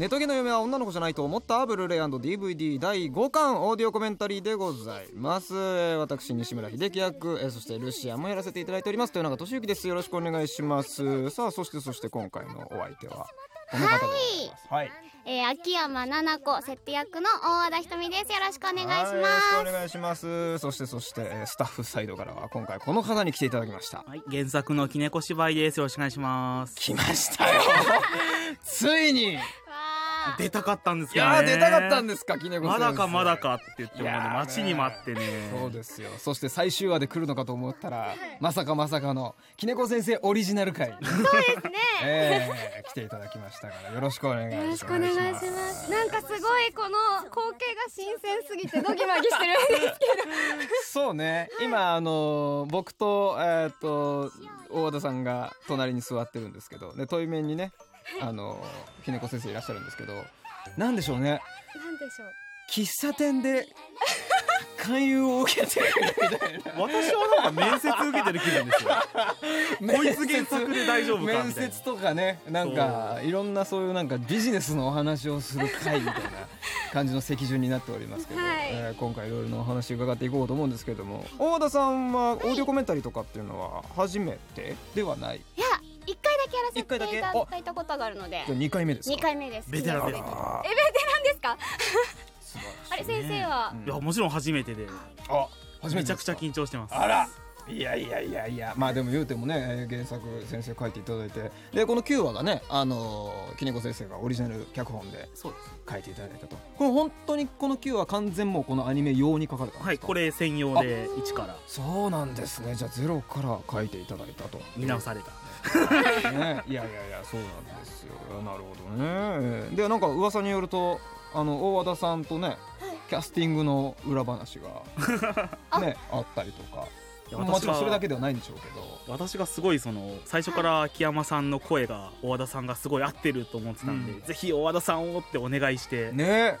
ネトゲの嫁は女の子じゃないと思ったブルーレイ &DVD 第5巻オーディオコメンタリーでございます。私西村秀樹役えそしてルシアもやらせていただいております。豊永俊之です。よろしくお願いします。さあそしてそして今回のお相手はこの方でございます。はい。えー、秋山奈々子設定役の大和田ひとみです。よろしくお願いします。よろしくお願いします。そしてそしてスタッフサイドからは今回この方に来ていただきました。はい。原作のきねこ芝居です。よろしくお願いします。来ましたよ。ついに出たかったんですけどね。いや出たかったんですかきねこまだかまだかって言っても待ちに待ってね。そうですよ。そして最終話で来るのかと思ったらまさかまさかのきねこ先生オリジナル回。そうですね。えー、来ていただきましたからよろしくお願いします。よろしくお願いします。なんかすごいこの光景が新鮮すぎてドギマギしてるんですけど。そうね。今あの僕とえっ、と大和田さんが隣に座ってるんですけどで対面にねあのひねこ先生いらっしゃるんですけどなんでしょうね。なんでしょう。喫茶店で勧誘を受けてるみたいな。私はなんか面接受けてる気分ですよ。こいつ原作で大丈夫か面接とかねなんかいろんなそういうなんかビジネスのお話をする会みたいな感じの席順になっておりますけど、はい、えー、今回いろいろなお話伺っていこうと思うんですけども大和田さんはオーディオコメンタリーとかっていうのは初めてではない？いや一回だけやらせていただいたことがあるので。二回目です二回目です。ベテランですえベテランですか？あれ先生は、いやもちろん初めてで。あ初めめちゃくちゃ緊張してます。あら。いやいやいやいや。まあでも言うてもね原作先生書いていただいて。でこの9話がねあのきねこ先生がオリジナル脚本で書いていただいたと。これ本当にこの9話完全もうこのアニメ用に書かれたんですか？はいこれ専用で一から。そうなんですね。じゃあゼロから書いていただいたと。見直されたね、いやいやいやそうなんですよ。なるほどね。でなんか噂によるとあの大和田さんとね、キャスティングの裏話が ねあったりとか。もちろんそれだけではないんでしょうけど。私がすごいその最初から秋山さんの声が大和田さんがすごい合ってると思ってたんで、うん、ぜひ大和田さんをってお願いして。ね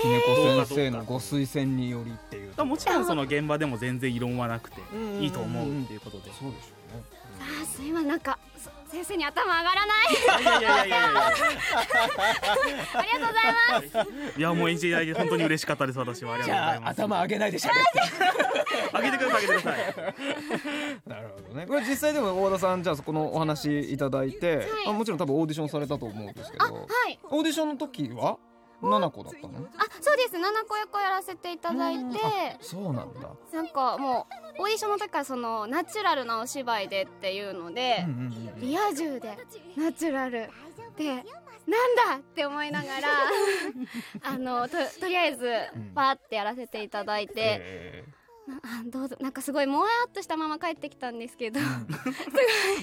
きねこ先生のご推薦によりっていうもちろんその現場でも全然異論はなくて。いいと思う。っていうことでそうでしょうねあすいません。なんか先生に頭上がらない。いやいやいやいやありがとうございます。いやもう演じていただいて本当に嬉しかったです私は。ありがとうございます。頭上げないでしゃべって上げてください上げてくださいなるほどねこれ実際でも大田さんじゃあこのお話いただいて、はい、あもちろん多分オーディションされたと思うんですけど、はい、オーディションの時は七子だったの？あそうです。七子役をやらせていただいて。そうなんだ。なんかもうオーディションの時からそのナチュラルなお芝居でっていうので、リア充でナチュラルでなんだって思いながら あのととりあえずパーってやらせていただいて、えーあどうぞ。なんかすごいもやっとしたまま帰ってきたんですけど、す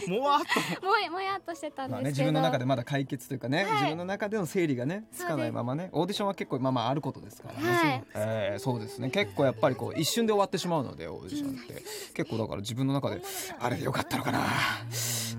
ごいもわっと。もやもやっとしてたんですけど、まあね、自分の中でまだ解決というかね、はい、自分の中での整理がねつかないままね。オーディションは結構まあまああることですからね、はい。えー、そうですね。結構やっぱりこう一瞬で終わってしまうのでオーディションって、うん、結構だから自分の中であれでよかったのかな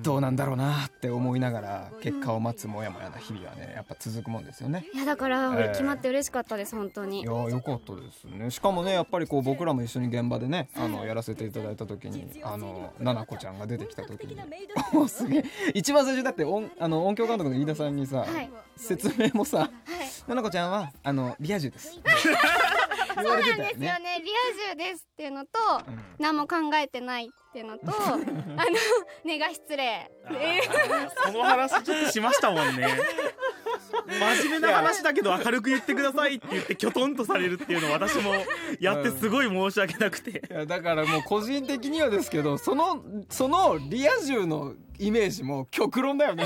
どうなんだろうなって思いながら結果を待つもやもやな日々はねやっぱ続くもんですよね。いやだから決まって嬉しかったです、本当に。いやよかったです。ねしかもねやっぱりこう僕らも一緒に現場でねあのやらせていただいた時にあの奈々子ちゃんが出てきた時に。もうすげえ一番最初だって音あの音響監督の飯田さんにさ、はい、説明もさ、はい、奈々子ちゃんはあのリア充です そうなんですよね。リア充ですっていうのと、うん、何も考えてないっていうのと あの根が失礼。その話ちょっとしましたもんね。真面目な話だけど明るく言ってくださいって言ってきょとんとされるっていうのを私もやってすごい申し訳なくて、いやだからもう個人的にはですけどそのそのリア充のイメージも極論だよね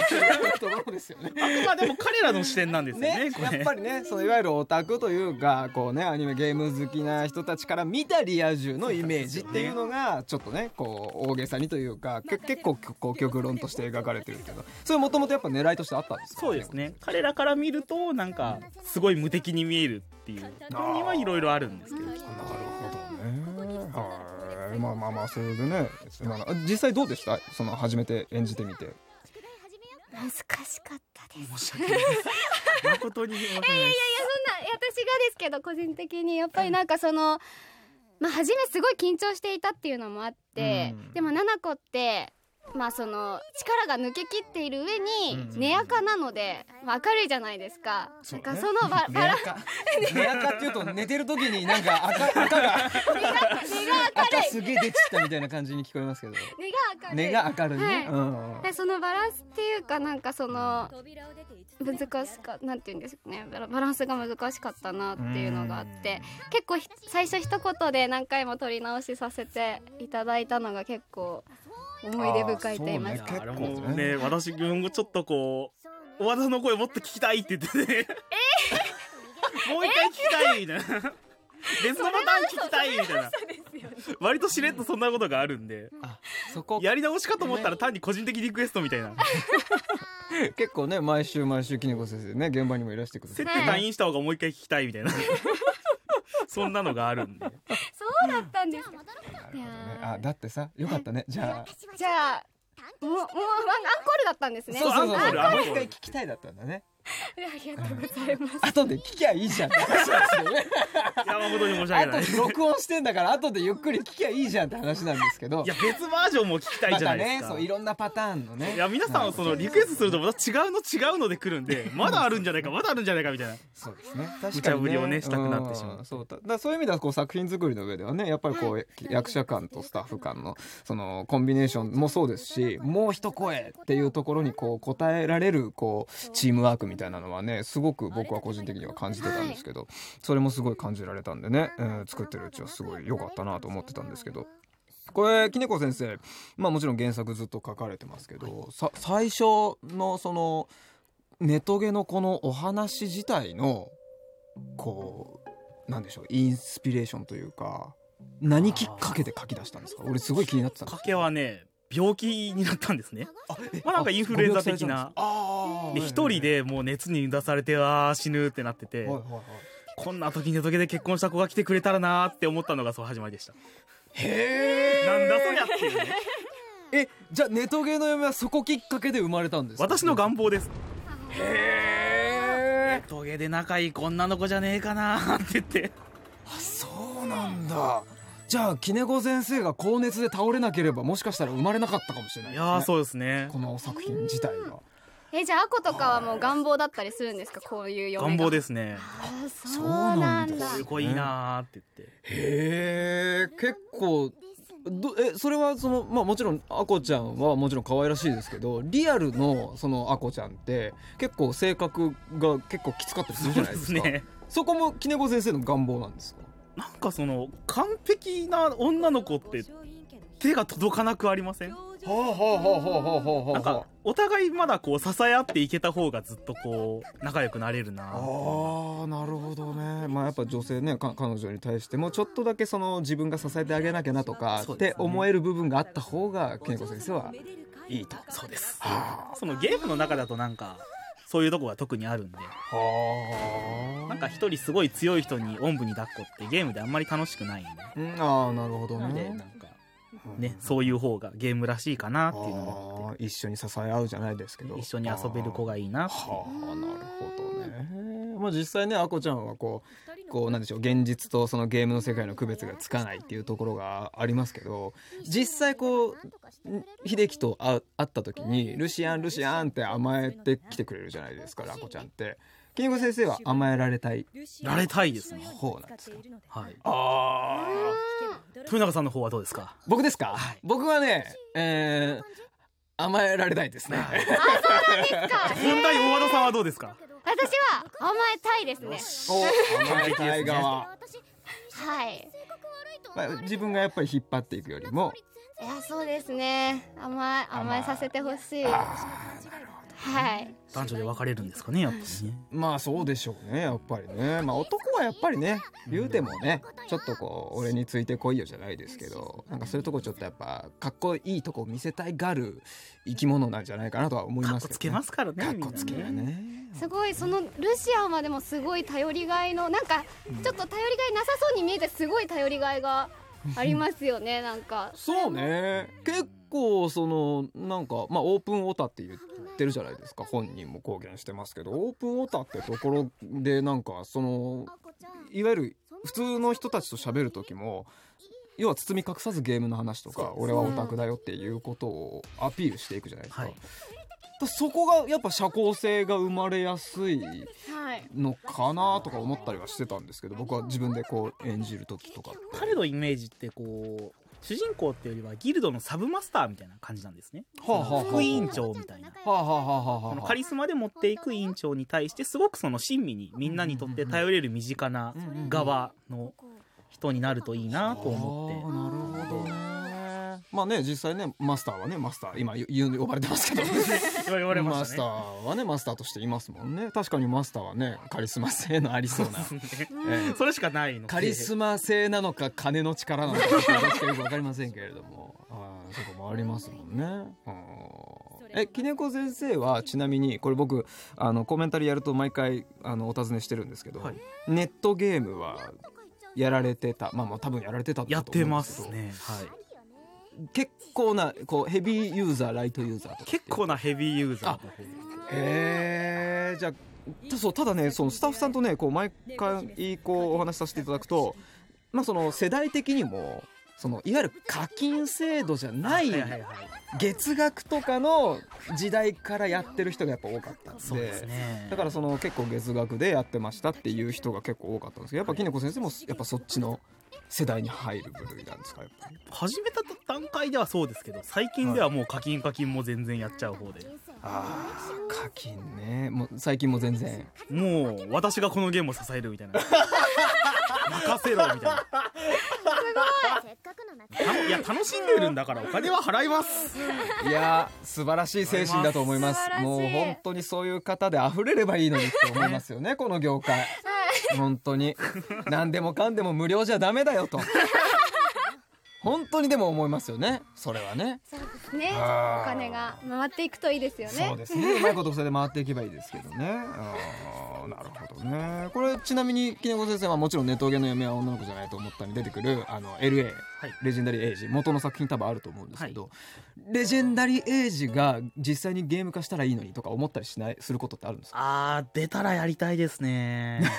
ところですよね。までも彼らの視点なんですよね。ねやっぱりね、そのいわゆるオタクというか、こうね、アニメゲーム好きな人たちから見たリア充のイメージっていうのが、ちょっとね、こう、大げさにというか、結構こう極論として描かれてるけど、それもともとやっぱ狙いとしてあったんですか、そうですね。彼らから見ると、なんか、すごい無敵に見えるっていうのにはいろいろあるんですけど。まあまあまあそれでね実際どうでした？その初めて演じてみて。難しかったです。申し訳ない。誠に申し訳ない。いやいやいやそんな私がですけど個人的にやっぱりなんかその、まあ初めすごい緊張していたっていうのもあって、うん、でも奈々子ってまあその力が抜けきっている上に寝やかなので、まあ、明るいじゃないですか。なんかそのババラン寝やかっていうと寝てる時になんか赤赤が赤すげえ出ちったみたいな感じに聞こえますけど。根が明るい。根が明るいね、はい。うそのバランスっていうかなんかその難しかなんていうんですかね。バランスが難しかったなっていうのがあって結構ひ最初一言で何回も撮り直しさせていただいたのが結構思い出深いと言いますか。ね。結構もね私もちょっとこう和田の声もっと聞きたいって言ってね もう一回聞きたいみたいな。別のパターン聞きたいみたいな。割としれっとそんなことがあるんで。あそこ。やり直しかと思ったら単に個人的リクエストみたいな。結構ね毎週毎週きねこ先生ね現場にもいらしてくださって。設定退院した方がもう一回聞きたいみたいな そんなのがあるんで。そうだったんですか。いやー。あだってさよかったね。じゃあ。じゃあもうもうアンコールだったんですね。そうそうそうアンコールアンコール。もう一回聞きたいだったんだねありがとうございます。後で聞きゃいいじゃん。って話なんですよねいや誠に申し訳ない。後で録音してんだから後でゆっくり聞きゃいいじゃんって話なんですけど。いや別バージョンも聞きたいまじゃないですか、たねそういろんなパターンのね。いや皆さんはそのリクエストするとまた違うの違うので来るんでまだあるんじゃないかまだあるんじゃないかみたいな。そうですね。確無茶ぶりをねしたくなってしまうう。んそう。だだからそういう意味ではこう作品作りの上ではねやっぱりこう役者間とスタッフ間のそのコンビネーションもそうですしもう一声っていうところにこう応えられるこうチームワークみたいなのはねすごく僕は個人的には感じてたんですけどそれもすごい感じられたんでね、えー作ってるうちはすごい良かったなと思ってたんですけど。これきねこ先生まあもちろん原作ずっと書かれてますけど、さ最初のそのネトゲのこのお話自体のこうなんでしょうインスピレーションというか何きっかけで書き出したんですか？俺すごい気になってたんですかけはね病気になったんですね。まあなんかインフルエンザ的な。一人でもう熱に出されてあー死ぬってなってて、こんな時に時で結婚した子が来てくれたらなーって思ったのがそう始まりでした。へえなんだそりゃっていうね。えじゃあネトゲの嫁はそこきっかけで生まれたんですか？私の願望です。へえトゲで仲いいこんなの子じゃねえかなーって言って。あそうなんだじゃあキネゴ先生が高熱で倒れなければもしかしたら生まれなかったかもしれないね。いやーそうですね。この作品自体が。えじゃあアコとかはもう願望だったりするんですか？こういう嫁願望でですね。あそそううななんんだ。ですこういなーって言って。へえ結構どえそれはそのまあもちろんあこちゃんはもちろん可愛らしいですけどリアルのそのあこちゃんって結構性格が結構きつかったりするじゃないですか。ね。そこもきねこ先生の願望なんですか？なんかその完璧な女の子って手が届かなくありません？なんかお互いまだこう支え合っていけた方がずっとこう仲良くなれるな。ああなるほどね。まあやっぱ女性ねか彼女に対してもちょっとだけその自分が支えてあげなきゃなとかって思える部分があった方がきねこ先生はいいと。そうです。はそのゲームの中だとなんかそういうとこが特にあるんで。あはあ。なんか一人すごい強い人におんぶに抱っこってゲームであんまり楽しくないんで。うん。ああなるほどね。なんかねそういう方がゲームらしいかなっていうのがあっあー一緒に支え合うじゃないですけど。て一緒に遊べる子がいいなっていう。はあなるほどね。まあ実際ねあこちゃんはこうこうなんでしょう現実とそのゲームの世界の区別がつかないっていうところがありますけど実際こうん秀樹と会会った時に「ルシアンルシアン」って甘えてきてくれるじゃないですかあこちゃんって。金子先生は甘えられたい。られたいですね。方なんですか。はい。ああ豊永さんの方はどうですか？僕ですか、僕はねえー、甘えられたいですね。本題大和田さんはどうですか？私は甘えたいですね。お甘えたい側。はい。まあ、自分がやっぱり引っ張っていくよりも。いやそうですね。甘え甘えさせてほしいはい。男女で分かれるんですかねやっぱりね。まあそうでしょうねやっぱりね。まあ男はやっぱりね言うてもねちょっとこう俺についてこいよじゃないですけどなんかそういうとこちょっとやっぱかっこいいとこ見せたいがる生き物なんじゃないかなとは思いますけど、こつけますからねかっこつけるね。ねすごいそのルシアンはでもすごい頼りがいのなんかちょっと頼りがいなさそうに見えてすごい頼りがいが ありますよねなんか。そうね。結構そのなんかまあオープンオタって言ってるじゃないですか。本人も公言してますけど。オープンオタってところでなんかそのいわゆる普通の人たちと喋る時も要は包み隠さずゲームの話とか俺はオタクだよっていうことをアピールしていくじゃないですか、はいそこがやっぱ社交性が生まれやすいはい。のかなとか思ったりはしてたんですけど僕は自分でこう演じる時とか彼のイメージってこう主人公っていうよりはギルドのサブマスターみたいな感じなんですね。はあはあはあ。副委員長みたいな。カリスマで持っていく委員長に対してすごくその親身にみんなにとって頼れる身近な側の人になるといいなと思って。なるほど。ねまあね実際ねマスターはねマスター今言う呼ばれてますけど。言われまマスタしたねーはねマスターとしていますもんね確かにマスターはねカリスマ性のありそうな。ええ。それしかないの。でカリスマ性なのか金の力なのかどっちかよく分かりませんけれども。あーそこもありますもんね。うんえきねこ先生はちなみにこれ僕あのコメンタリーやると毎回あのお尋ねしてるんですけど、はい。ネットゲームはやられてた。まあまあ多分やられてたやってますね。はい結構なこうヘビーユーザーライトユーザー結構なヘビーユーザー。へえじゃあたそうただねそのスタッフさんとねこう毎回こうお話しさせていただくとまあその世代的にもそのいわゆる課金制度じゃない月額とかの時代からやってる人がやっぱ多かったんで。ですね。だからその結構月額でやってましたっていう人が結構多かったんですけどやっぱきねこ先生もやっぱそっちの世代に入る部類なんですかやっぱり。始めた段階ではそうですけど最近ではもう課金課金も全然やっちゃう方で。ああ課金ね。もう最近も全然。もう私がこのゲームを支えるみたいな。任せろみたいな。い。や楽しんでるんだからお金は払います。いや素晴らしい精神だと思います。もう本当にそういう方で溢れればいいのにって思いますよねこの業界本当に。何でもかんでも無料じゃダメだよと。本当にでも思いますよね。それはね。そうですね。お金が回っていくといいですよね。そうですね。うまいことそれで回っていけばいいですけどね。あーなるほどね。これちなみにきねこ先生はもちろんネトゲの嫁は女の子じゃないと思ったに出てくるあの LA、はい。レジェンダリーエイジ元の作品多分あると思うんですけど、レジェンダリーエイジが実際にゲーム化したらいいのにとか思ったりしないすることってあるんですか？あー出たらやりたいですね。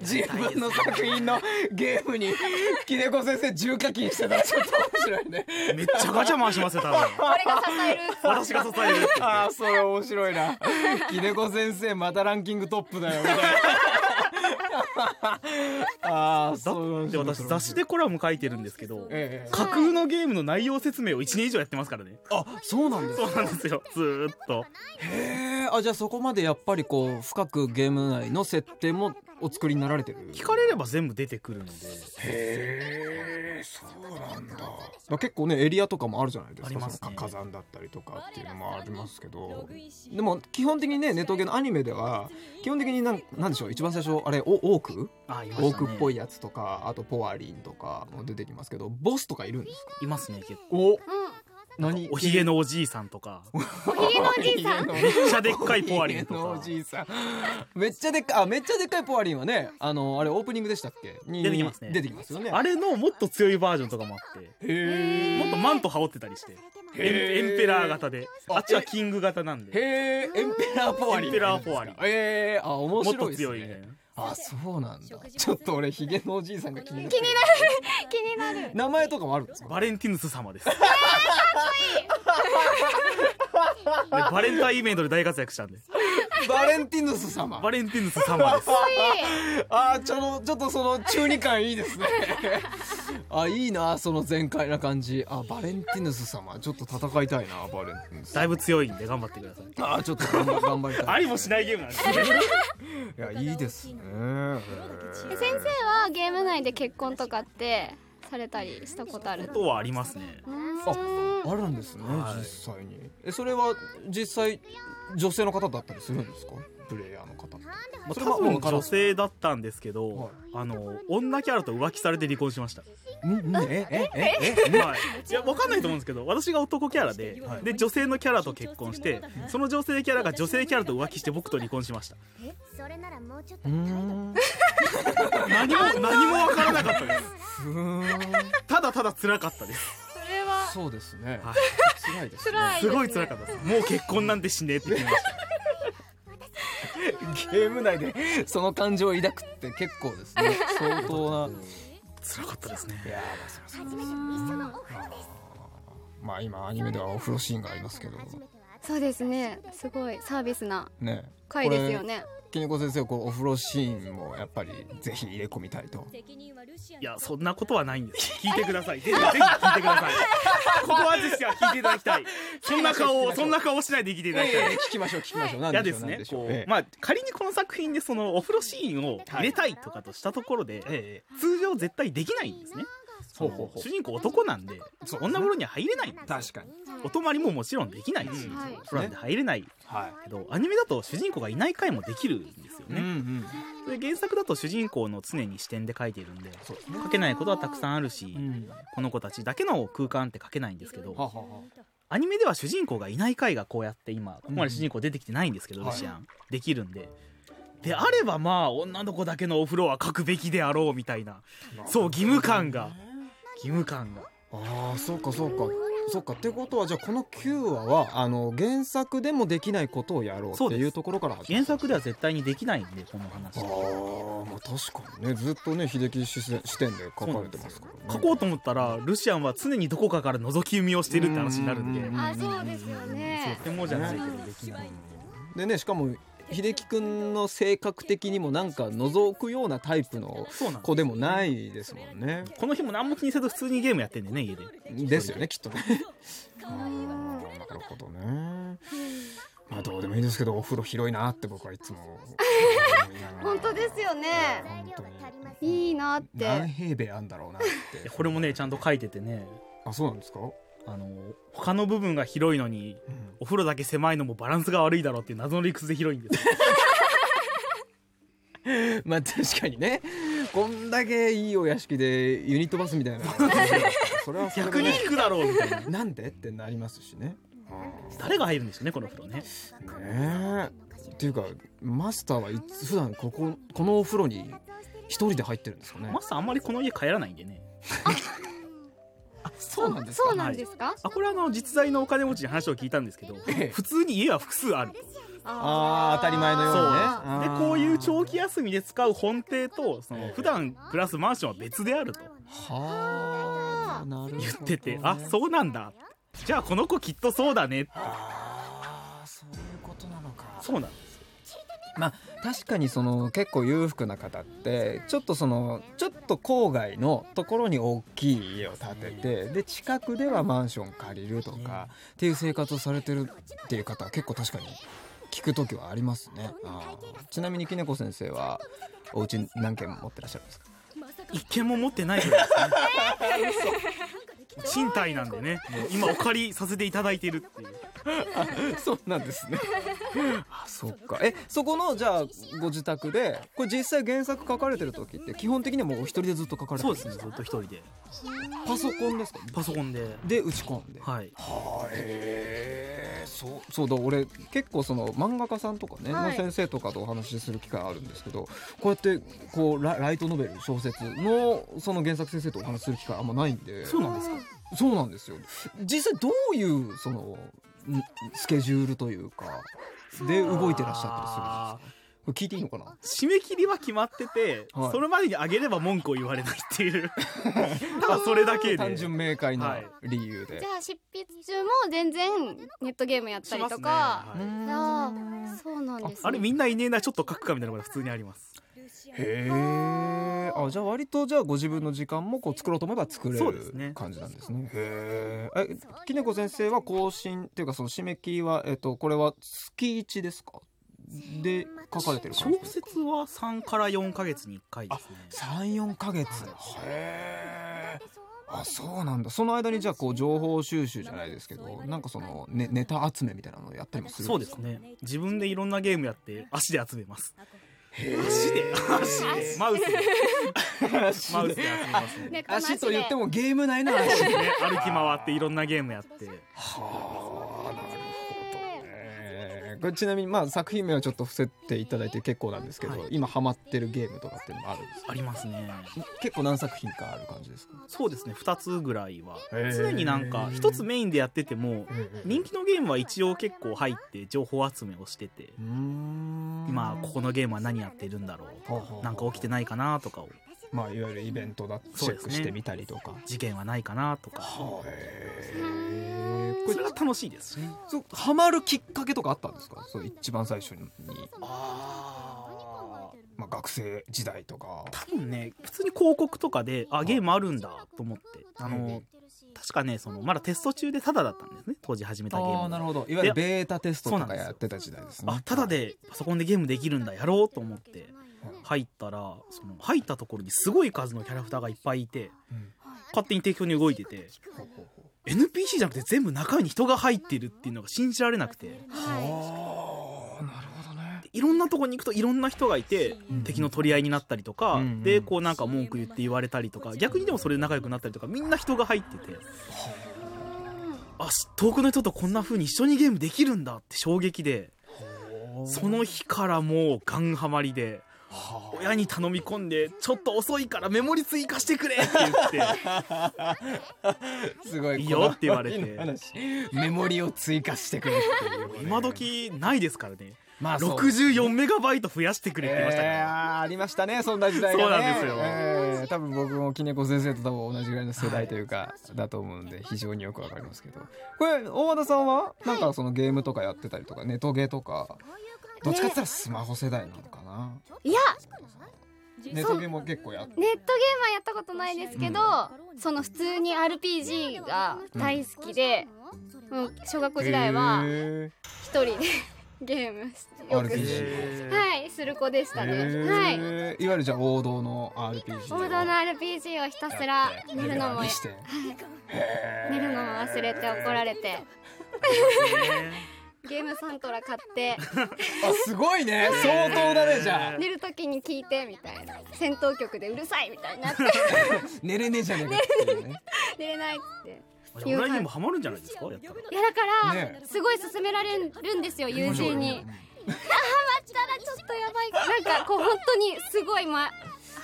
自分の作品のゲームにきねこ先生重課金してたらちょっと面白いね。めっちゃガチャ回しますよ多分。俺が支える。私が支えるああそれ面白いな。きねこ先生またランキングトップだよみたいな。ああそうで私雑誌でコラム書いてるんですけどええ架空のゲームの内容説明を1年以上やってますからね。あそうなんですそうなんですよ。ずーっと。へえあじゃあそこまでやっぱりこう深くゲーム内の設定もお作りになられてる？聞かれれば全部出てくるので。へえそうなんだ。だ結構ねエリアとかもあるじゃないですか。ありますね。その火山だったりとかっていうのもありますけど。でも基本的にねネトゲのアニメでは基本的になんなんでしょう？一番最初あれおオーク？あいまオークっぽいやつとかあとポワリンとかも出てきますけどボスとかいるんですか？いますね結構。おうん何？おひげのおじいさんとか。おひげのおじいさん？めっちゃでっかいポワリンとおかじいさん。めっちゃでっかいあめっちゃでっかいポワリンはねあのあれオープニングでしたっけ？に出てきますね。出てきますよね。あれのもっと強いバージョンとかもあって。へもっとマント羽織ってたりして。エンエンペラー型で。あっちはキング型なんで。へえエンペラーポワリン。エンペラーポワリン。ええあ面もっと白いです強いみたいね。なあそうなんだ。ちょっと俺ヒゲのおじいさんが気になる気になる。気になる。名前とかもあるんですかバレンティヌス様です。でバレンタインイベントで大活躍したんで。バレンティヌス様。バレンティヌス様です。あーちょのちょっとその中二感いいですね あいいなその全開な感じ。あバレンティヌス様。ちょっと戦いたいなバレンティヌス。だいぶ強いんで頑張ってください。あーちょっと頑張頑張りたい。ありもしないゲームなんです。ねいやいいですね。先生はゲーム内で結婚とかってされたりしたことある？ことはありますね。うーんあるんですね、はい。実際に。えそれは実際女性の方だったりするんですか？プレイヤーの方。ってまあ多分女性だったんですけど、はい。あの女キャラと浮気されて離婚しました、んんええええはい、いやわかんないと思うんですけど私が男キャラで,、で女性のキャラと結婚してその女性キャラが女性キャラと浮気して僕と離婚しました。それならもうちょっうーん何も何もわからなかったです。ただただ辛かったですそうですね、はい。辛いですね。すごい辛かったです。もう結婚なんてしねえって決めました。ゲーム内でその感情を抱くって結構ですね。相当な辛かったですね。いやまあそうまあ今アニメではお風呂シーンがありますけど。そうですね。すごいサービスなね。回ですよね。きねこ先生こうお風呂シーンもやっぱりぜひ入れ込みたいといやそんなことはないんです。聞いてください。ぜひぜひ聞いてください。ここはぜひ聞いていただきたい。そんな顔をそんな顔しないで聞いていただきたい。聞きましょう聞きましょう。何嫌でしょうですねこう、ええ。まあ仮にこの作品でそのお風呂シーンを入れたいとかとしたところで、え通常絶対できないんですねほうほうほう。主人公男なんで女風呂には入れない確かに。お泊まりももちろんできないし、うん。はい。お風呂なんて入れない。はけどアニメだと主人公がいない回もできるんですよい、ね、んで原作だと主人公の常に視点で描いているんでそうですね。描けないことはたくさんあるし、ん。この子たちだけの空間って描けないんですけどははは。アニメでは主人公がいない回がこうやって今ここまで主人公出てきてないんですけど、うんルシアン、できるんで。であればまあ女の子だけのお風呂は描くべきであろうみたいなそう義務感が義務感が。ああそうかそうか。そうか。ってことはじゃあこの9話はあの原作でもできないことをやろうっていうところから始まる原作では絶対にできないんでこの話。ああまあ確かにねずっとね秀樹視視点で書かれてますからね。書こうと思ったらルシアンは常にどこかから覗き見をしてるって話になるんで。うん。あそうですよね。とてもじゃないけどできないでねしかも秀樹くんの性格的にもなんか覗くようなタイプの子でもないですもんね。この日も何も気にせず普通にゲームやってんでね家で。ですよねきっとね。なるほどね。まあどうでもいいですけどお風呂広いなって僕はいつも 本当ですよね。いいなっ何て平米あんだろうなって。これもねちゃんと書いててね。あそうなんですか、あの他の部分が広いのにお風呂だけ狭いのもバランスが悪いだろうっていう謎の理屈で広いんですよ。まあ確かにね。こんだけいいお屋敷でユニットバスみたいな。それはそれ逆に引くだろうみたいな。なんでってなりますしね。誰が入るんですよねこの風呂ね。ねえ。っていうかマスターはいつ普段こここのお風呂に一人で入ってるんですかね。マスターあんまりこの家帰らないんでね。あそうなんですか？そうなんですか？あこれあの実在のお金持ちに話を聞いたんですけどええ。普通に家は複数ある。あー。当たり前のようにね。でこういう長期休みで使う本邸とその普段暮らすマンションは別であると。はあ言っててあそうなんだ。じゃあこの子きっとそうだねあーそういうことなのか。そうなんですまあ確かにその結構裕福な方ってちょっとそのちょっと郊外のところに大きい家を建ててで近くではマンション借りるとかっていう生活をされてるっていう方は結構確かに聞く時はありますね。あーちなみにきねこ先生はお家何軒持ってらっしゃるんですか？一件も持ってないぐらいですね 賃貸なんでね。もう今お借りさせていただいてるっていう。そうなんですね。あそっか。えそこのじゃあご自宅でこれ実際原作書かれてる時って基本的にはもうお一人でずっと書かれてるそうですね。ずっと一人で。パソコンですか？パソコンで。で打ち込んで。はい。はあへえそうそうだ俺結構その漫画家さんとかね、はい。の先生とかとお話しする機会あるんですけどこうやってこうラライトノベル小説のその原作先生とお話しする機会あんまないんで。そうなんですか？そうなんですよ。実際どういうそのんスケジュールというかで動いてらっしゃったりするんですか？聞いていいのかな？締め切りは決まってて、はい。それまでにあげれば文句を言われないっていう。ただそれだけで。単純明快なはい。理由で、じゃあ執筆中も全然ネットゲームやったりとか、ねはいそうなんです、ね、ああれみんないねえなちょっと書くかみたいなのが普通にあります。へえあじゃあ割とじゃあご自分の時間もこう作ろうと思えば作れる感じなんですね。へえきねこ先生は更新っていうかその締め切りはえっとこれは月1ですか？で書かれてる小説は3から4か月に1回ですね。34ヶ月。へえあそうなんだ。その間にじゃあこう情報収集じゃないですけどなんかその、ね、ネタ集めみたいなのをやったりもするそうですすね。自分でいろんなゲームやって足で集めます。足で？足で？マウスで。マウスで集めます足と言ってもゲーム内の足ね歩き回っていろんなゲームやって。はあなるほど。ねこれちなみにまあ作品名はちょっと伏せていただいて結構なんですけど、はい。今ハマってるゲームとかっていうのもあるんですか？ありますね。結構何作品かある感じですか？そうですね。2つぐらいは。常になんか1つメインでやってても人気のゲームは一応結構入って情報集めをしててうーん。今ここのゲームは何やってるんだろうなんか起きてないかなとかをまあいわゆるイベントだチェックしてみたりとか、事件はないかなとか。はえこれが楽しいです。しねそうハマるきっかけとかあったんですか？そう一番最初に。あまあ、学生時代とか。多分ね普通に広告とかであゲームあるんだと思ってあの確かねそのまだテスト中でタダだったんですね当時始めたゲーム。がああなるほど。いわゆるベータテストとかやってた時代ですね。あただでパソコンでゲームできるんだやろうと思って入ったらその入ったところにすごい数のキャラクターがいっぱいいて、うん。勝手に適当に動いてて NPC じゃなくて全部中に人が入ってるっていうのが信じられなくて。はああなるほどね。いろんなとこに行くといろんな人がいて、うん。敵の取り合いになったりとか、うんでこうなんか文句言って言われたりとか逆にでもそれで仲良くなったりとかみんな人が入ってて。あ。し遠くの人とこんな風に一緒にゲームできるんだって衝撃でその日からもうガンハマりで。は親に頼み込んでちょっと遅いからメモリ追加してくれって言って。あ すごいいいよって言われて。メモリを追加してくれっていう今時ないですからね。まあそう。64メガバイト増やしてくれって言いましたかえら、ーありましたねそんな時代がね。そうなんですよ。えー多分僕もきねこ先生と多分同じぐらいの世代というか、だと思うんで非常によくわかりますけど。これ大和田さんはなんかそのゲームとかやってたりとかネトゲとかどっちかって言ったらスマホ世代なのかな、いや。ネトゲも結構やっネットゲームはやったことないですけど、その普通に RPG が大好きで、もう小学校時代はへ一人でゲームしよく RPG はいする子でしたね。ー。はい。へーいわゆるじゃあ王道の RPG 王道の RPG をひたすら寝るのもにして寝るのも忘れて怒られて。ねゲームサントラ買って。あすごいね。相当だねじゃあ。寝る時に聞いてみたいな。戦闘曲でうるさいみたいになって。寝れねえじゃねえかっていうね。寝れないって。あじゃあオンラインゲームハマるんじゃないですかやったら。いやだから、ねすごい勧められるんですよ友人に。あハマったらちょっとやばい。なんかこう本当にすごいま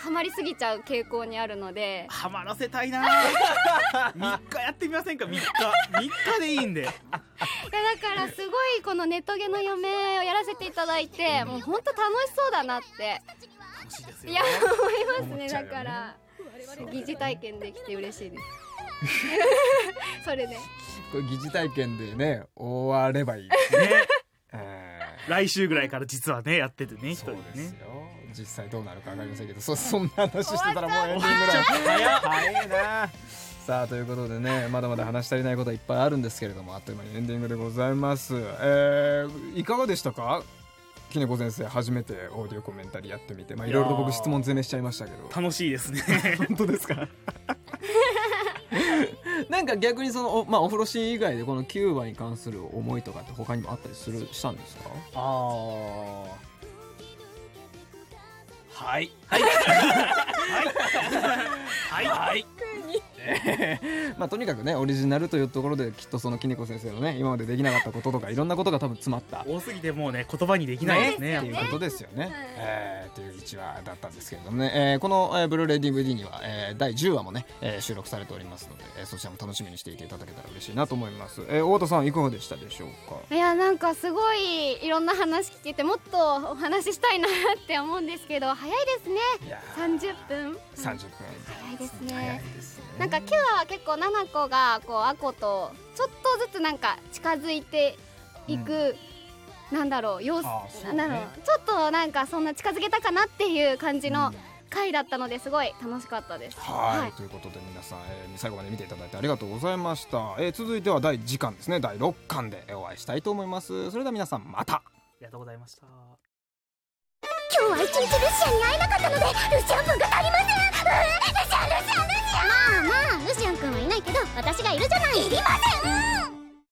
ハマりすぎちゃう傾向にあるので。ハマらせたいな3 日やってみませんか3日。3日でいいんでからすごいこのネットゲの嫁をやらせていただいてもう本当楽しそうだなって。楽しいですよ。いや思いますねだから。疑似体験できて嬉しいです。それでこれ疑似体験でね終わればいいですね 来週ぐらいから実はねやっててねー一人でそうですねよ。実際どうなるかわかりませんけどそそんな話してたらもうエンディングだ早いなさあということでねまだまだ話し足りないことはいっぱいあるんですけれどもあっという間にエンディングでございます、えー、いかがでしたか？きねこ先生初めてオーディオコメンタリーやってみて。まあいろいろと僕質問攻めしちゃいましたけど。楽しいですね。本当ですか？なんか逆にそのお,、まあ、お風呂シーン以外でこのキューバに関する思いとかって他にもあったりするしたんですか？ああ はい。はい。はい。はい まあとにかくねオリジナルというところできっとそのきねこ先生のね今までできなかったこととかいろんなことが多分詰まった。多すぎてもうね言葉にできないですねっていうことですよね。はい。えーという1話だったんですけれどもね、えーこの、えーブルーレイ DVD には、えー第10話もね、えー収録されておりますので、えーそちらも楽しみにしていていただけたら嬉しいなと思います。えー、太田さんいかがでしたでしょうか？いやなんかすごいいろんな話聞けてもっとお話ししたいなって思うんですけど早いですね。いや30分。30分。早いです早ねいですね。なんか9話は結構七子がこうアコとちょっとずつなんか近づいていく、なんだろう様子うね。なんだろうちょっとなんかそんな近づけたかなっていう感じの回だったのですごい楽しかったです。はい、はい。ということで皆さん、えー最後まで見ていただいてありがとうございました、えー続いては第次巻ですね。第6巻でお会いしたいと思います。それでは皆さんまた。ありがとうございました。今日は一日ルシアンに会えなかったのでルシアン分が足りませんルシアンルシアンルシアンまあまあルシアン君はいないけど私がいるじゃない。いりません。